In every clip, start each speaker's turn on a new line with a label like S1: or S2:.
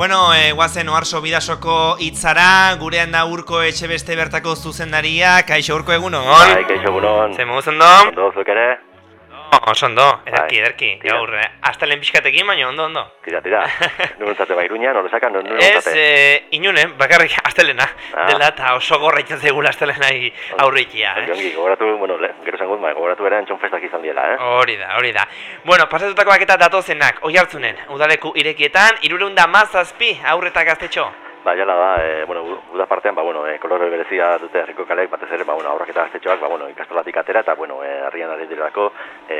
S1: Bueno, e, guazen oarso bidasoko hitzara, gurean da urko etxe beste bertako zuzendaria, kaixo urko egunon?
S2: Bai, kaixo egunon.
S1: Zer mogu zondo?
S2: Ondo, ere?
S1: Oso ondo, ederki,
S2: Bai,
S1: ederki.
S2: tira.
S1: Gaur, eh, aztelen pixkatekin, baina ondo, ondo.
S2: Tira, tira. Nuruntzate bai iruña, nore sakan, nure
S1: Ez, e, inunen, bakarrik aztelena.
S2: Ah.
S1: Dela eta oso gorra itzen zegula aztelena aurrikia, eh?
S2: ongi, gogoratu, bueno, le, gero esan gut, bai, gogoratu ere antxon festak izan diela, eh?
S1: Hori da, hori da. Bueno, pasatutakoak eta datozenak, oi hartzunen, udaleku irekietan, irureunda mazazpi aurreta gaztetxo.
S2: Ba, jala da, e, bueno, uda partean, ba, bueno, e, kolore berezia dute herriko kaleek, batez ere, ba, bueno, aurrak eta gaztetxoak, ba, bueno, ikastolatik atera, eta, bueno, e, herrian ari direlako, e,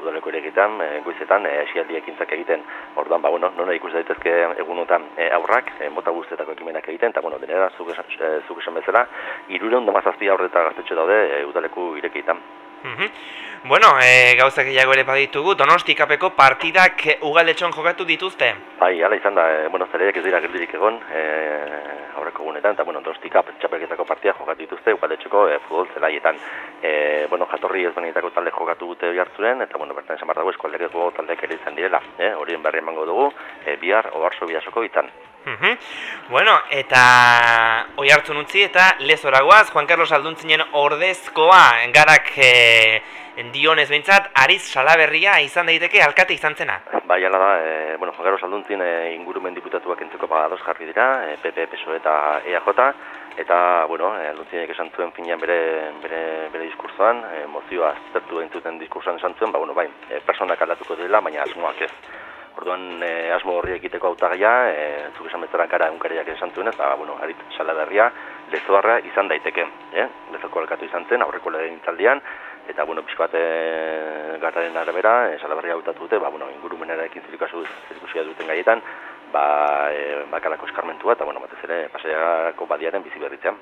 S2: udaleko irekitan, e, goizetan, e, esialdi egiten, orduan, ba, bueno, nona ikus daitezke egunotan e, aurrak, e, mota guztetako ekimenak egiten, eta, bueno, denera, zuk esan, e, zuk esan bezala, irureun damazazpi aurre eta gaztetxo daude e, udaleku irekitan.
S1: Mhm. Bueno, e, gauzak gehiago ere baditugu, donostikapeko partidak e, ugaletxon jokatu dituzte.
S2: Bai, hala izan da, e, bueno, zereiak ez dira geldirik egon, e, aurreko gunetan, eta, bueno, dostikap txapelketako partia jokatu dituzte, ukaletxeko e, futbol zelaietan. E, bueno, jatorri ezberdinetako talde jokatu dute hartzuren, eta, bueno, bertan esan behar dago eskualdeko taldeak ere izan direla, e, horien berri emango dugu, e, bihar, oharso bidasoko itan.
S1: Bueno, eta oi hartzun utzi eta lezoragoaz, Juan Carlos Alduntzinen ordezkoa garak e, dionez behintzat, Ariz Salaberria izan daiteke alkate izan zena.
S2: Bai, hala da, e, bueno, Jogaro Salduntzin e, ingurumen diputatuak entzeko pagados jarri dira, e, PP, PSOE eta EAJ, eta, bueno, e, Alduntzinek esan zuen finean bere, bere, bere diskursoan, e, mozioa aztertu egin zuten diskursoan esan zuen, ba, bueno, bai, e, personak aldatuko dira, baina asmoak ez. Orduan e, asmo horri egiteko hautagaia, e, zuk esan bezala gara egunkariak esan zuenez, ba, bueno, arit salaberria, lezoarra izan daiteke, eh? lezoko alkatu izan zen, aurreko lehen taldean, eta, bueno, pixko bat e, gartaren arabera, e, salaberria hautatu dute, ba, bueno, ingurumenarekin zerikasu zerikusia duten gaietan, ba, e, bakalako eskarmentua, eta, bueno, batez ere, pasaiako badiaren bizi berritzean.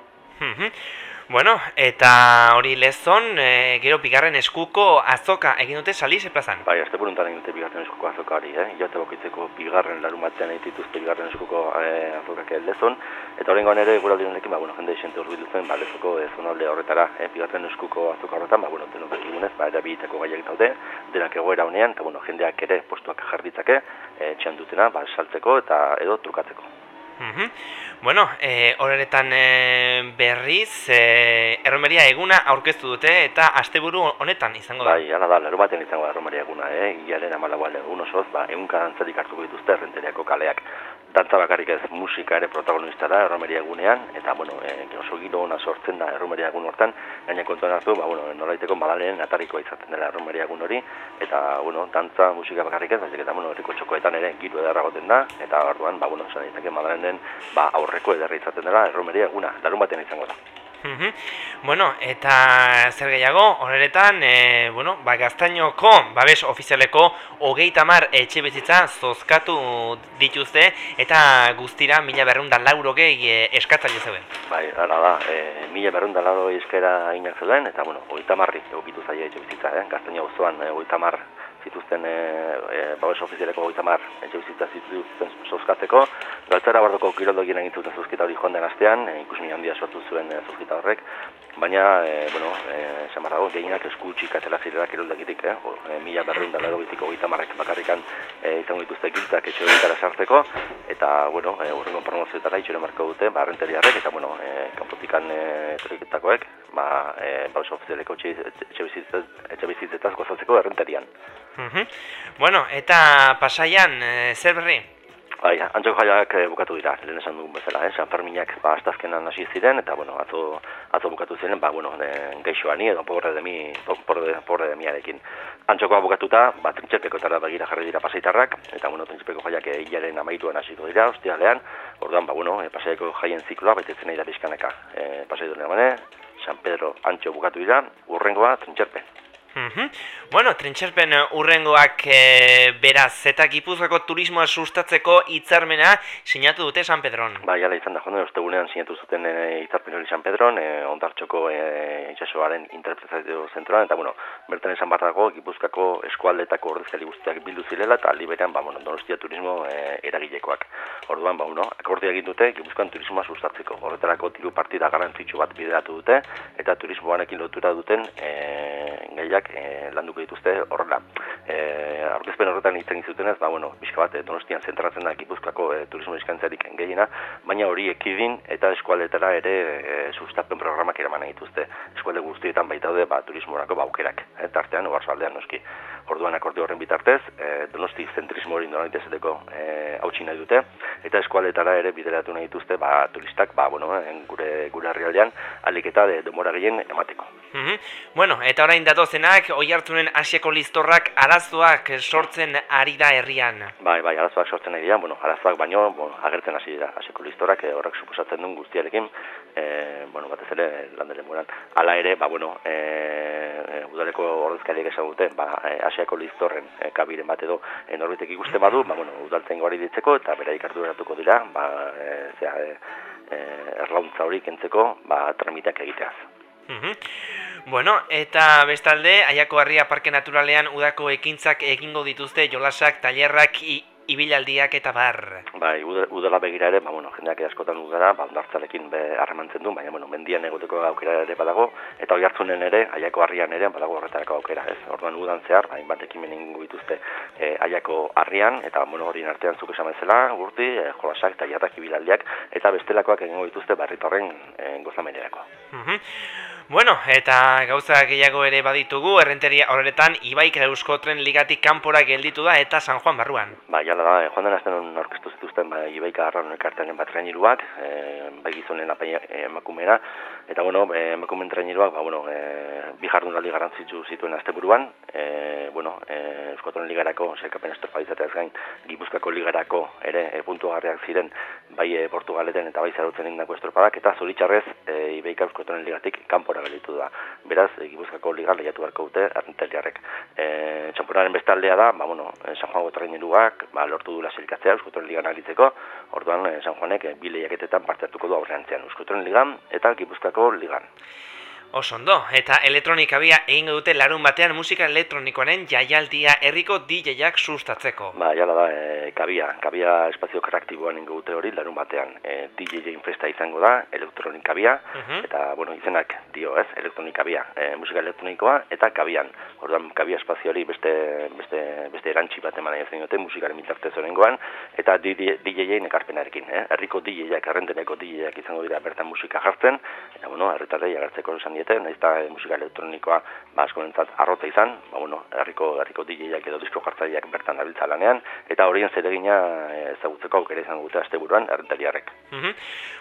S1: Bueno, eta hori lezon, e, gero bigarren eskuko azoka egin dute salize plazan.
S2: Bai, azte buruntan egin dute bigarren eskuko azoka hori, eh? Iate bakoitzeko bigarren larun batean egin dituzte bigarren eskuko eh, azokak lezon, eta horrengoan ere guraldi honekin, ba, bueno, jende esente horbildu zen, ba, lezoko eh, zonalde horretara, eh, bigarren eskuko azoka horretan, ba, bueno, denok dakigunez, ba, erabilitako gaiak daude, denak egoera honean, eta, bueno, jendeak ere postuak jarditzake, eh, txan dutena, ba, saltzeko eta edo trukatzeko.
S1: Mhm. Bueno, e, horretan e, berriz, e, erromeria eguna aurkeztu dute eta asteburu honetan izango da.
S2: Bai, hala da, laro baten izango da romaria eguna, eh? Iaren amalagoa egun osoz, ba, egunka dantzarik hartuko dituzte renteriako kaleak. Dantza bakarrik ez musika ere protagonista da erromeria egunean, eta, bueno, e, oso giro ona sortzen da erromeria egun hortan, gaina kontuan hartu, ba, bueno, nolaiteko malaren atarikoa izaten dela erromeria egun hori, eta, bueno, dantza, musika bakarrik ez, baizik eta, bueno, herriko txokoetan ere giro edarra goten da, eta orduan, ba, bueno, esan daiteke malaren ba, aurreko ederra izaten dela erromeria eguna, larun batean izango da.
S1: Bueno, eta zer gehiago, horretan, e, bueno, ba, gaztainoko, babes ofizialeko, hogeita mar etxe bizitza zozkatu dituzte, eta guztira mila berreunda lauro gehi e, eskatzaile zeuden.
S2: Bai, hala da, e, mila berrunda laro eskera inak zeuden, eta, bueno, hogeita marri egokitu zaila etxe bizitza, eh? Gaztaina osoan e, hogeita mar zituzten e, e, babes ofizialeko hogeita mar etxe bizitza zituzten zozkatzeko. Galtzara bardoko kiroldogien egin zuten zozkita hori joan den astean, e, ikusmin handia sortu zuen e, zozkita horrek, baina, e, bueno, e, dago, gehienak esku txikatela zirela kiroldagitik, eh? O, e, mila berrunda laro bitiko hogeita marrek bakarrikan e, izango dituzte giltzak etxe horietara sartzeko, eta, bueno, e, urrengo promozioetara itxure marko dute, ba, renteriarrek, eta, bueno, e, kanpotikan e, etoriketakoek, ba, e, babes ofizialeko etxe, etxe bizitzetaz gozatzeko errenterian.
S1: Bueno, eta pasaian, e, zer berri?
S2: Bai, antxok jaiak eh, bukatu dira, lehen esan dugun bezala, eh? San Ferminak ba, astazkenan hasi ziren, eta, bueno, atzo, atzo bukatu ziren, ba, bueno, e, geixoani edo porre de mi, porre, porre de miarekin. Antxokoa bukatuta, ba, trintxerpekotara begira jarri dira pasaitarrak, eta, bueno, trintxerpeko jaiak eh, hilaren amairuan hasiko dira, ostialean, orduan, ba, bueno, e, pasaiako jaien zikloa, betetzen nahi da bizkanaka. E, mane, San Pedro antxo bukatu dira, urrengoa trintxerpe.
S1: Mhm. Bueno, trintxerpen eh, urrengoak e, beraz, eta gipuzkoako turismoa sustatzeko hitzarmena sinatu dute San Pedron.
S2: Ba, jala izan da, joan, ostegunean sinatu zuten e, hitzarpen hori San Pedron, e, ondartxoko e, itxasoaren interpretazio zentroan, eta, bueno, bertan esan barrago, gipuzkako eskualdetako ordezkari guztiak bildu zilela, eta liberean, ba, bueno, donostia turismo e, eragilekoak. Orduan, ba, bueno, akordia egin dute, gipuzkoan turismoa sustatzeko. Horretarako tiru partida garantzitsu bat bideratu dute, eta turismoarekin lotura duten e, gaiak e, landuko dituzte horrela. E, aurkezpen horretan itzen izutenez, ba, bueno, bizka bat, e, donostian zentratzen da Gipuzkoako e, turismo eskantzarik gehiena, baina hori ekidin eta eskualdetara ere e, sustapen programak eraman dituzte. Eskualde guztietan baita daude ba, turismorako ba, e, tartean, ogarzo noski. Orduan akordio horren bitartez, e, donosti zentrismo hori nolait ezeteko e, hautsi nahi dute, eta eskualetara ere bideratu nahi dituzte ba, turistak ba, bueno, gure, gure herrialdean alik eta de, demora gehien emateko.
S1: Mm Bueno, eta orain datozenak, oi hartzunen asieko listorrak arazoak sortzen ari da herrian.
S2: Bai, bai, arazoak sortzen ari dira, bueno, arazoak baino, bueno, agertzen hasi dira asieko listorrak, eh, horrek suposatzen duen guztiarekin, eh, bueno, batez ere, landeren buenan, ala ere, ba, bueno, eh, udaleko ordezkariak esan dute, ba, eh, asiako listorren eh, kabiren bat edo enorbitek ikusten badu, ba, bueno, udaltzen gori ditzeko, eta bera ikartu eratuko dira, ba, eh, zera, eh, eh, erlauntza hori kentzeko, ba, tramiteak egiteaz.
S1: Mhm. Bueno, eta bestalde, Aiako Harria Parke Naturalean udako ekintzak egingo dituzte jolasak, tailerrak, ibilaldiak eta bar.
S2: Bai, udala begira ere, ba, bueno, jendeak askotan udara, ba, ondartzalekin harremantzen du, baina, bueno, mendian egoteko aukera ere badago, eta hori hartzunen ere, aiako harrian ere, badago horretarako aukera, ez? Orduan udan zehar, hain bat ekimen ingo dituzte e, aiako harrian, eta, bueno, hori artean zuk esan bezala, gurti, e, jolasak eta jarrak ibilaldiak, eta bestelakoak egingo dituzte barritorren e, gozamenerako.
S1: Mm Bueno, eta gauza gehiago ere baditugu, errenteria horretan, Ibaik Euskotren ligatik kanpora gelditu da eta San Juan barruan.
S2: Ba, jala da, joan den azten orkestu zituzten, ba, Ibaik agarran ekartenen bat traineruak, e, bai gizonen apaia emakumera, eta bueno, emakumen traineruak, ba, bueno, e, bi jardun aldi garantzitzu zituen azte buruan, e, bueno, e, Euskotren ligarako, zekapen estorpa izateaz gain, Gipuzkako ligarako ere e, puntu garriak ziren, bai e, Portugaleten eta bai zarutzen indako estropadak, eta zoritxarrez, e, Ibaik Euskotren ligatik kanpora gelitu da. Beraz, Gipuzkoako liga lehiatu beharko dute Artenteliarrek. Eh, Txampionaren bestaldea da, ba bueno, eh, San Juango traineruak, ba lortu dula selkatzea Euskotren Ligan aritzeko. Orduan eh, San Juanek bi lehiaketetan parte hartuko du aurreantzean Euskotren Ligan eta Gipuzkoako ligan.
S1: Osondo, eta elektronika bia egin dute larun batean musika elektronikoaren jaialdia herriko DJak sustatzeko.
S2: Ba, jala da, e, kabia, kabia espazio karaktiboan ingo dute hori larun batean. E, DJ infesta izango da, elektronika bia, mhm. eta, bueno, izenak dio, ez, elektronika bia, e, musika elektronikoa, eta kabian. Orduan, kabia espazio hori beste, beste, beste erantzi bat eman egin dute musikaren mitartez horrengoan, eta DJ-en ekarpenarekin, eh? herriko DJ-ak, errenteneko DJ-ak izango dira bertan musika jartzen, eta, bueno, erretarrei agartzeko esan diete, naiz eta musika elektronikoa ba askorentzat arrota izan, ba bueno, herriko herriko DJak edo disko jartzaileak bertan dabiltza lanean eta horien zeregina eh, ezagutzeko aukera izan dute asteburuan errentariarrek.
S1: Mm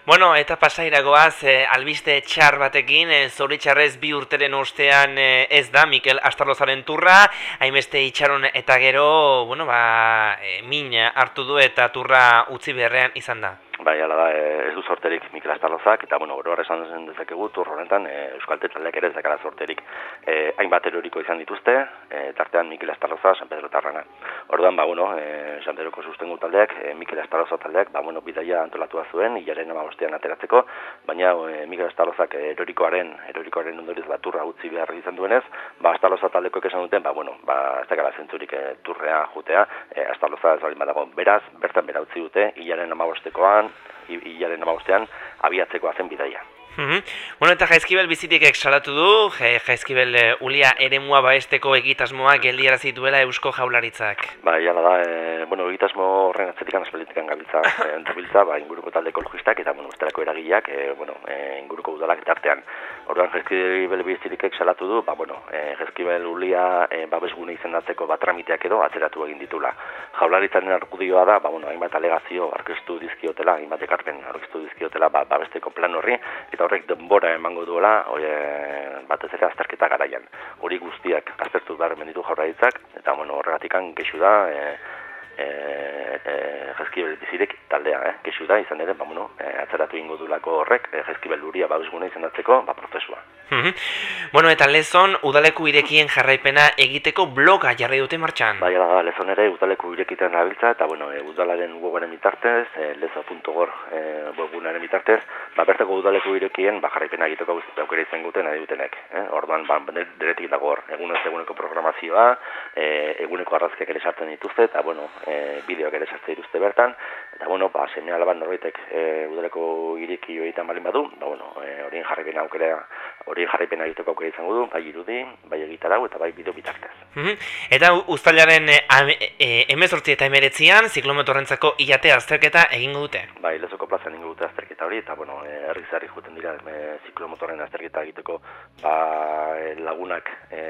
S1: Bueno, eta pasairagoaz e, albiste txar batekin, e, zoritxarrez bi urteren ostean ez da Mikel Astarlozaren turra, hainbeste itxaron eta gero, bueno, ba, min hartu du eta turra utzi beharrean izan da.
S2: Bai, ala da, e, ez du sorterik Mikel Astarlozak, eta, bueno, oro esan zen dezakegu, turro honetan, e, Euskal Tetaldeak ere ezakara sorterik. E, hainbat eroriko izan dituzte, e, tartean Mikel Astarloza, San Pedro Tarrana. Orduan, ba, bueno, e, San Pedroko sustengu taldeak, e, Mikel Astarloza taldeak, ba, bueno, bidaia antolatua zuen, hilaren amabostean ateratzeko, baina e, Mikel Astarlozak erorikoaren, erorikoaren ondoriz bat turra utzi behar izan duenez, ba, Astarloza taldekoek esan duten, ba, bueno, ba, ez dakara zentzurik e, turrea jutea, e, Astarloza ez bali badago, beraz, bertan bera utzi dute, hilaren amabostekoan, hilaren amabostean abiatzeko azen bidaia.
S1: Mm Bueno, eta jaizkibel bizitikek salatu du, jaizkibel uh, ulia eremua baesteko egitasmoa geldiara zituela eusko jaularitzak.
S2: Ba, jala da, e, bueno, egitasmo horren atzetikan azpelitikan gabiltza, e, ba, inguruko talde ekologistak eta, bueno, estelako eragileak, e, bueno, e, inguruko udalak tartean. Orduan jaizkibel bizitikek salatu du, ba, bueno, e, jaizkibel ulia e, babesgune izendatzeko bat tramiteak edo atzeratu egin ditula. Jaularitzaren argudioa da, ba, bueno, hainbat alegazio arkeztu dizkiotela, hainbat ekarpen arkeztu dizkiotela, ba, babesteko plan horri, eta horrek denbora emango duela, hori batez ere azterketa garaian. Hori guztiak aztertu behar menditu jaurraitzak, eta bueno, horregatikan kexu da, e, e, e, jeskibel bizirek taldea, eh? kexu da, izan ere, ba, bueno, e, atzeratu ingo dulako horrek, e, jeskibel luria bauzgune izendatzeko, ba, prozesua.
S1: Mhm. bueno, eta lezon, udaleku irekien jarraipena egiteko bloga jarri dute martxan.
S2: Bai, da, lezon ere, udaleku irekiten nabiltza, eta, bueno, e, udalaren webaren mitartez, e, lezo.gor e, webunaren mitartez, ba, bertako udaleku irekien, ba, jarraipena egiteko aukera izan guten, nahi dutenek. Eh? Orduan, ba, deretik dago hor, egunez eguneko programazioa, e, eguneko arrazkiak ere sartzen dituzte, eta, bueno, e, bideoak ere sartzen dituzte bertan, eta, bueno, ba, semea alaban norbaitek e, udaleko ireki egiten balin badu, ba, bueno, e, horien jarraipena aukera, hori jarraipena egiteko aukera izango du, bai irudi, bai egitarau eta bai bideo bitartez.
S1: Mhm. Eta uztailaren e, emezortzi eta emeretzian, ziklomotorrentzako iatea azterketa egingo dute?
S2: Bai, lezoko plazan egingo dute azterketa hori, eta, bueno, e, herri zarri juten dira e, ziklomotorren azterketa egiteko ba, lagunak e,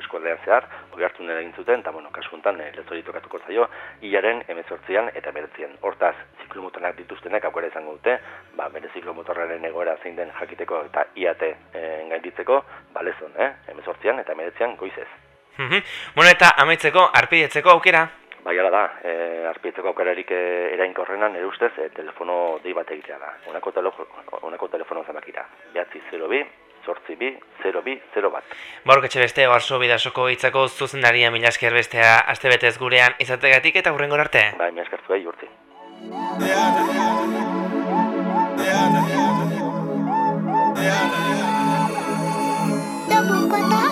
S2: eskualdean zehar, hori hartu nire egin zuten, eta, bueno, kasu honetan, e, lezo ditokatuko zaio, hilaren emezortzian eta emeretzian. Hortaz, ziklomotorrak dituztenek aukera izango dute, ba, bere ziklomotorraren egoera zein den jakiteko eta iate e, gainditzeko, balezon, eh? emezortzian eta emeretzian goizez.
S1: Mhm. bueno, eta amaitzeko, arpidetzeko aukera?
S2: Bai, ala da, e, arpidetzeko aukerarik e, erainkorrenan, ere ustez, e, telefono dei bat egitea da. Unako, unako telefono zenakira. Behatzi 0 bi, sortzi bi, 0 bi, 0 bat.
S1: Baurk etxe beste, oarzo bidasoko hitzako zuzendaria milasker bestea aste betez gurean izategatik eta hurrengo arte.
S2: Bai, milasker zuei urtzi.
S3: Double